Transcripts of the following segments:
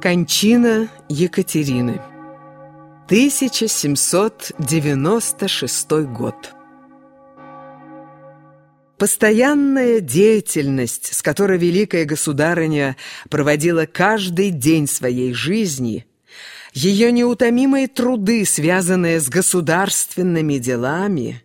Кончина Екатерины. 1796 год. Постоянная деятельность, с которой великая государыня проводила каждый день своей жизни, ее неутомимые труды, связанные с государственными делами,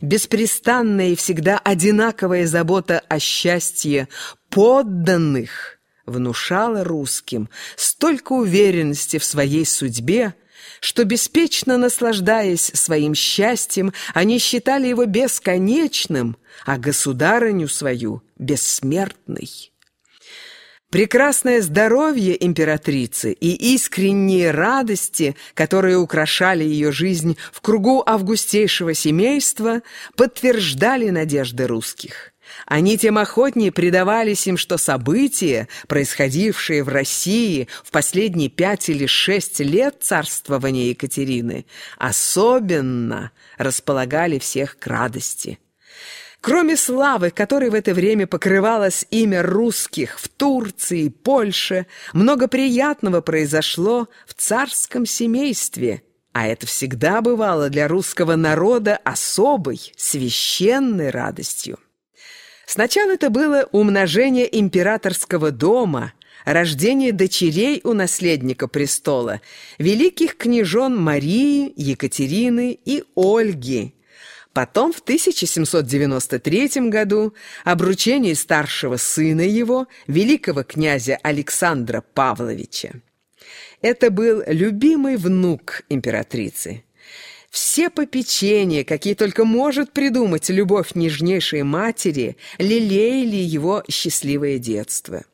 беспрестанная и всегда одинаковая забота о счастье подданных – внушала русским столько уверенности в своей судьбе, что, беспечно наслаждаясь своим счастьем, они считали его бесконечным, а государыню свою — бессмертной. Прекрасное здоровье императрицы и искренние радости, которые украшали ее жизнь в кругу августейшего семейства, подтверждали надежды русских. Они тем охотнее предавались им, что события, происходившие в России в последние пять или шесть лет царствования Екатерины, особенно располагали всех к радости. Кроме славы, которой в это время покрывалось имя русских в Турции, Польше, много приятного произошло в царском семействе, а это всегда бывало для русского народа особой, священной радостью. Сначала это было умножение императорского дома, рождение дочерей у наследника престола, великих княжон Марии, Екатерины и Ольги. Потом в 1793 году обручение старшего сына его, великого князя Александра Павловича. Это был любимый внук императрицы. Все попечения, какие только может придумать любовь нежнейшей матери, лелеяли его счастливое детство.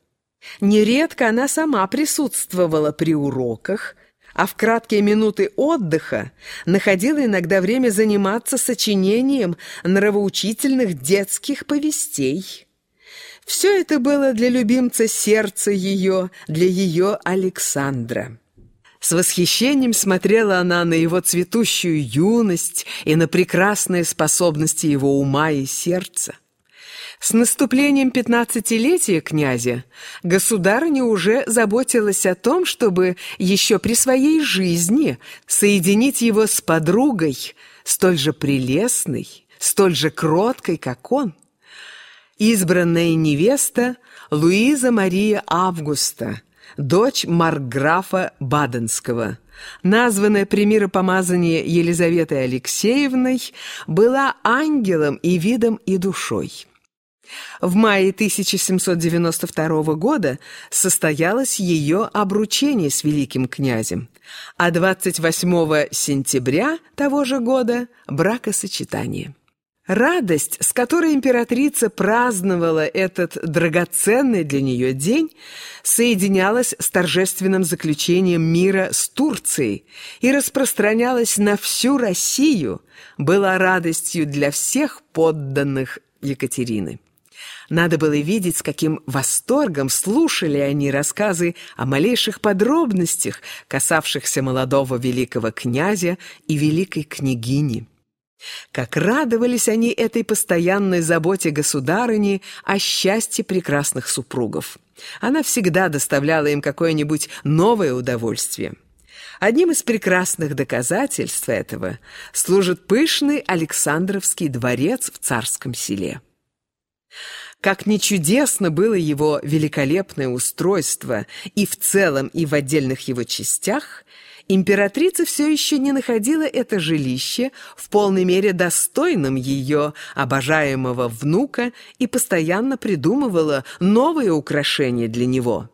Нередко она сама присутствовала при уроках, а в краткие минуты отдыха находила иногда время заниматься сочинением нравоучительных детских повестей. Все это было для любимца сердца ее, для ее Александра. С восхищением смотрела она на его цветущую юность и на прекрасные способности его ума и сердца. С наступлением пятнадцатилетия князя государыня уже заботилась о том, чтобы еще при своей жизни соединить его с подругой, столь же прелестной, столь же кроткой, как он. Избранная невеста Луиза Мария Августа – дочь маркграфа Баденского. Названная при миропомазании Елизаветой Алексеевной, была ангелом и видом и душой. В мае 1792 года состоялось ее обручение с великим князем, а 28 сентября того же года – бракосочетание. Радость, с которой императрица праздновала этот драгоценный для нее день, соединялась с торжественным заключением мира с Турцией и распространялась на всю Россию, была радостью для всех подданных Екатерины. Надо было видеть, с каким восторгом слушали они рассказы о малейших подробностях, касавшихся молодого великого князя и великой княгини. Как радовались они этой постоянной заботе государыни о счастье прекрасных супругов. Она всегда доставляла им какое-нибудь новое удовольствие. Одним из прекрасных доказательств этого служит пышный Александровский дворец в Царском селе. Как ни чудесно было его великолепное устройство и в целом, и в отдельных его частях, императрица все еще не находила это жилище в полной мере достойным ее обожаемого внука и постоянно придумывала новые украшения для него.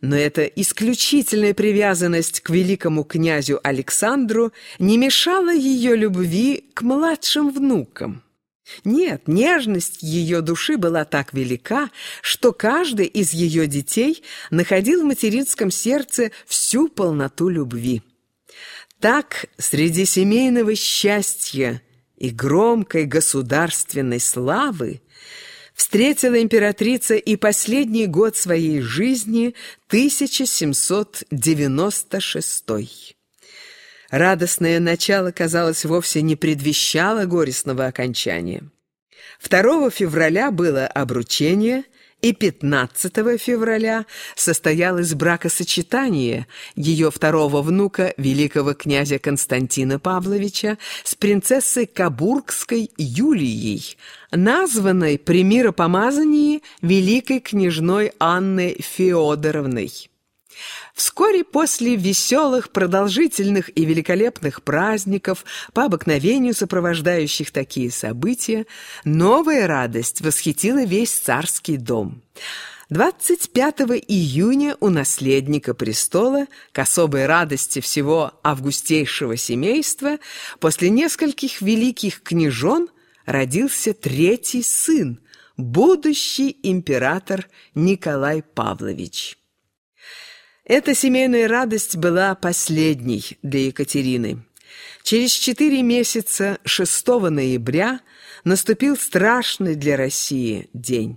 Но эта исключительная привязанность к великому князю Александру не мешала ее любви к младшим внукам. Нет, нежность ее души была так велика, что каждый из ее детей находил в материнском сердце всю полноту любви. Так, среди семейного счастья и громкой государственной славы встретила императрица и последний год своей жизни 1796 Радостное начало, казалось, вовсе не предвещало горестного окончания. 2 февраля было обручение, И 15 февраля состоялось бракосочетание ее второго внука, великого князя Константина Павловича, с принцессой Кабургской Юлией, названной при миропомазании великой княжной Анной Феодоровной. Вскоре после веселых, продолжительных и великолепных праздников, по обыкновению сопровождающих такие события, новая радость восхитила весь царский дом. 25 июня у наследника престола, к особой радости всего августейшего семейства, после нескольких великих княжон родился третий сын, будущий император Николай Павлович. Эта семейная радость была последней для Екатерины. Через четыре месяца, 6 ноября, наступил страшный для России день.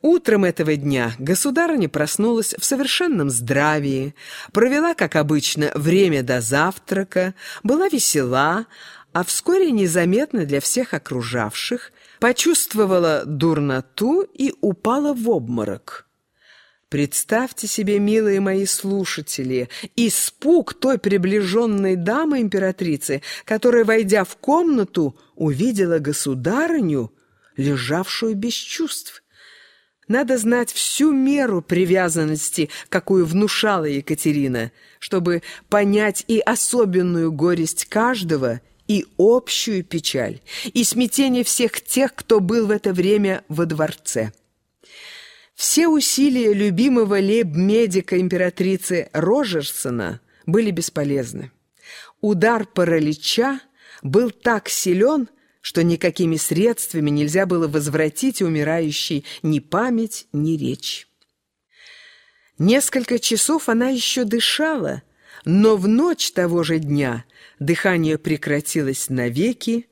Утром этого дня государыня проснулась в совершенном здравии, провела, как обычно, время до завтрака, была весела, а вскоре незаметно для всех окружавших почувствовала дурноту и упала в обморок. Представьте себе, милые мои слушатели, испуг той приближенной дамы императрицы, которая, войдя в комнату, увидела государыню, лежавшую без чувств. Надо знать всю меру привязанности, какую внушала Екатерина, чтобы понять и особенную горесть каждого, и общую печаль, и смятение всех тех, кто был в это время во дворце. Все усилия любимого лейб-медика императрицы Рожерсона были бесполезны. Удар паралича был так силен, что никакими средствами нельзя было возвратить умирающей ни память, ни речь. Несколько часов она еще дышала, но в ночь того же дня дыхание прекратилось навеки,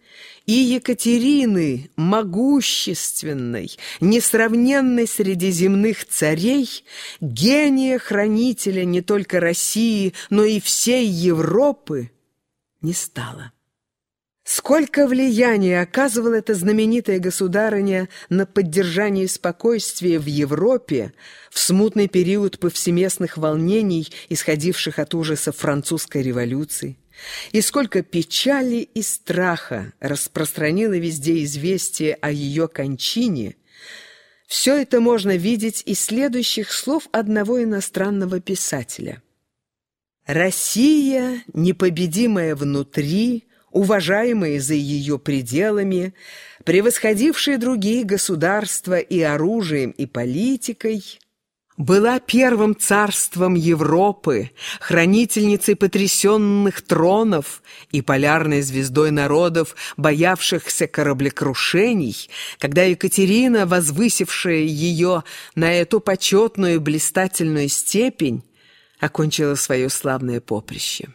и Екатерины, могущественной, несравненной среди земных царей, гения-хранителя не только России, но и всей Европы, не стало. Сколько влияния оказывала эта знаменитая государыня на поддержание спокойствия в Европе в смутный период повсеместных волнений, исходивших от ужасов французской революции. И сколько печали и страха распространило везде известие о ее кончине, все это можно видеть из следующих слов одного иностранного писателя. «Россия, непобедимая внутри, уважаемая за ее пределами, превосходившая другие государства и оружием, и политикой – была первым царством Европы, хранительницей потрясенных тронов и полярной звездой народов, боявшихся кораблекрушений, когда Екатерина, возвысившая ее на эту почетную блистательную степень, окончила свое славное поприще.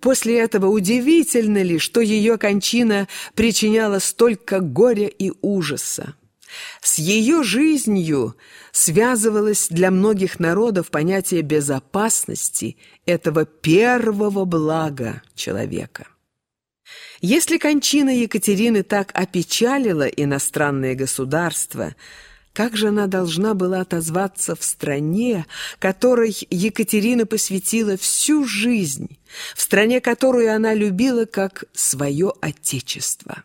После этого удивительно ли, что ее кончина причиняла столько горя и ужаса. С ее жизнью связывалось для многих народов понятие безопасности этого первого блага человека. Если кончина Екатерины так опечалила иностранное государство, как же она должна была отозваться в стране, которой Екатерина посвятила всю жизнь, в стране, которую она любила как свое отечество?